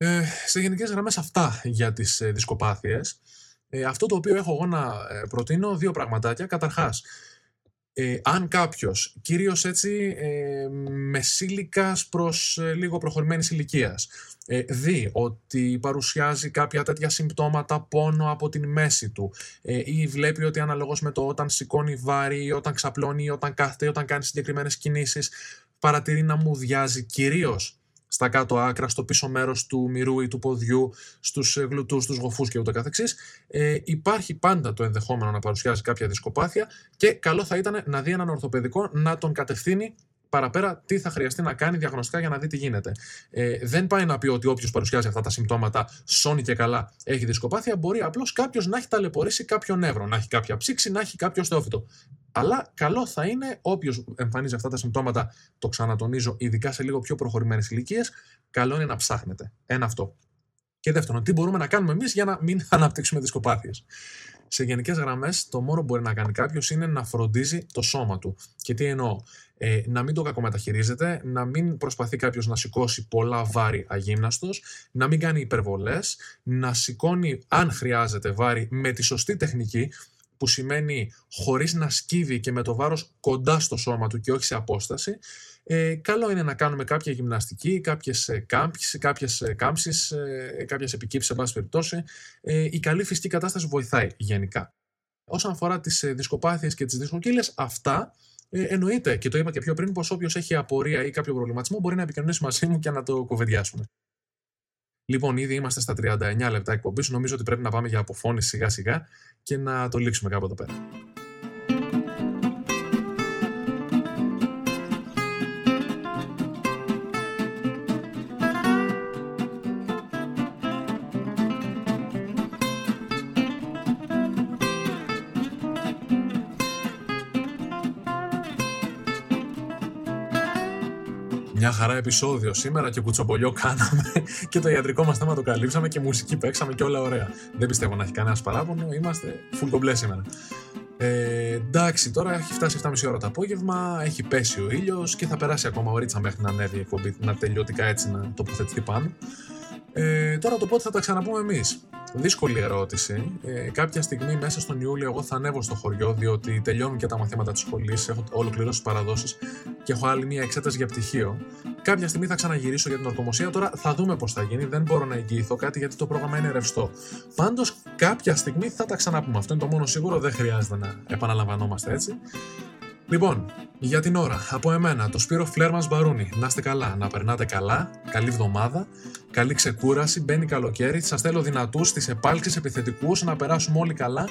Ε, σε γενικές γραμμές αυτά για τις ε, δισκοπάθειες. Ε, αυτό το οποίο έχω εγώ να ε, προτείνω δύο πραγματάκια. Καταρχάς, ε, αν κάποιος, κυρίως έτσι ε, μεσήλικας προς ε, λίγο προχωρημένης ηλικίας, ε, δει ότι παρουσιάζει κάποια τέτοια συμπτώματα πόνο από την μέση του ε, ή βλέπει ότι αναλόγως με το όταν σηκώνει βάρη ή όταν ξαπλώνει ή όταν κάθεται ή όταν κάνει συγκεκριμένες κινήσεις παρατηρεί να μου διάζει κυρίως στα κάτω άκρα, στο πίσω μέρος του μυρού ή του ποδιού, στους ε, γλουτούς, στους γοφούς και ούτω καθεξής, ε, υπάρχει πάντα το ενδεχόμενο να παρουσιάζει κάποια δισκοπάθεια και καλό θα ήταν να δει έναν ορθοπαιδικό να τον κατευθύνει παραπέρα τι θα χρειαστεί να κάνει διαγνωστικά για να δει τι γίνεται. Ε, δεν πάει να πει ότι όποιος παρουσιάζει αυτά τα συμπτώματα σώνει και καλά έχει δισκοπάθεια. Μπορεί απλώς κάποιος να έχει ταλαιπωρήσει κάποιο νεύρο, να έχει κάποια ψήξη, να έχει κάποιο στεόφυτο. Αλλά καλό θα είναι όποιος εμφανίζει αυτά τα συμπτώματα, το ξανατονίζω, ειδικά σε λίγο πιο προχωρημένες ηλικίες, καλό είναι να ψάχνετε. Ένα αυτό. Και δεύτερον, τι μπορούμε να κάνουμε εμείς για να μην αναπτύξουμε δισκοπάθειες. Σε γενικές γραμμές, το μόνο που μπορεί να κάνει κάποιος είναι να φροντίζει το σώμα του. Και τι εννοώ, ε, να μην το κακομεταχειρίζεται, να μην προσπαθεί κάποιος να σηκώσει πολλά βάρη αγύμναστος, να μην κάνει υπερβολές, να σηκώνει, αν χρειάζεται, βάρη με τη σωστή τεχνική, που σημαίνει χωρίς να σκύβει και με το βάρος κοντά στο σώμα του και όχι σε απόσταση. Ε, καλό είναι να κάνουμε κάποια γυμναστική, κάποιες ε, κάμψεις, κάποιες ε, κάμψεις, ε, κάποιες επικύψεις, σε πάση περιπτώσει. Ε, η καλή φυσική κατάσταση βοηθάει γενικά. Όσον αφορά τις ε, δισκοπάθειες και τις δισκοκύλες, αυτά ε, εννοείται και το είπα και πιο πριν πως όποιος έχει απορία ή κάποιο προβληματισμό μπορεί να επικοινωνήσει μαζί μου και να το κουβεντιάσουμε. Λοιπόν, ήδη είμαστε στα 39 λεπτά εκπομπής. Νομίζω ότι πρέπει να πάμε για αποφώνηση σιγά σιγά και να το λήξουμε κάπου εδώ πέρα. Χαρά επεισόδιο σήμερα και κουτσομπολιό κάναμε και το ιατρικό μας θέμα το καλύψαμε και μουσική παίξαμε και όλα ωραία. Δεν πιστεύω να έχει κανένα παράπονο, είμαστε full κομπλέ σήμερα. Ε, εντάξει, τώρα έχει φτάσει 7.30 ώρα το απόγευμα, έχει πέσει ο ήλιος και θα περάσει ακόμα ωρίτσα μέχρι να ανέβει η εκπομπή, να τελειωτικά έτσι να τοποθετηθεί πάνω. Ε, τώρα το πότε θα τα ξαναπούμε εμείς. Δύσκολη ερώτηση. Ε, κάποια στιγμή μέσα στον Ιούλιο εγώ θα ανέβω στο χωριό, διότι τελειώνουν και τα μαθήματα της σχολής. Έχω ολοκληρώσει τι παραδόσεις και έχω άλλη μία εξέταση για πτυχίο. Κάποια στιγμή θα ξαναγυρίσω για την ορκομοσία. Τώρα θα δούμε πώς θα γίνει. Δεν μπορώ να εγγυηθώ κάτι γιατί το πρόγραμμα είναι ρευστό. Πάντως κάποια στιγμή θα τα ξαναπούμε. Αυτό είναι το μόνο σίγουρο. Δεν χρειάζεται να επαναλαμβανόμαστε έτσι. Λοιπόν, για την ώρα, από εμένα, το Σπύρο Φλέρμας Μπαρούνι. Να είστε καλά, να περνάτε καλά, καλή εβδομάδα, καλή ξεκούραση, μπαίνει καλοκαίρι. Σας θέλω δυνατούς, τις επάλξεις επιθετικούς, να περάσουμε όλοι καλά,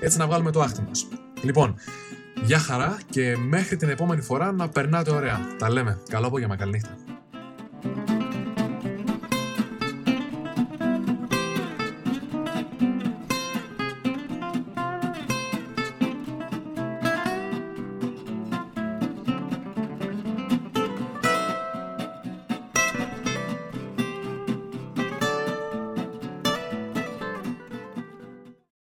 έτσι να βγάλουμε το άχτι μας. Λοιπόν, γεια χαρά και μέχρι την επόμενη φορά να περνάτε ωραία. Τα λέμε. Καλό απόγευμα, καλή νύχτα.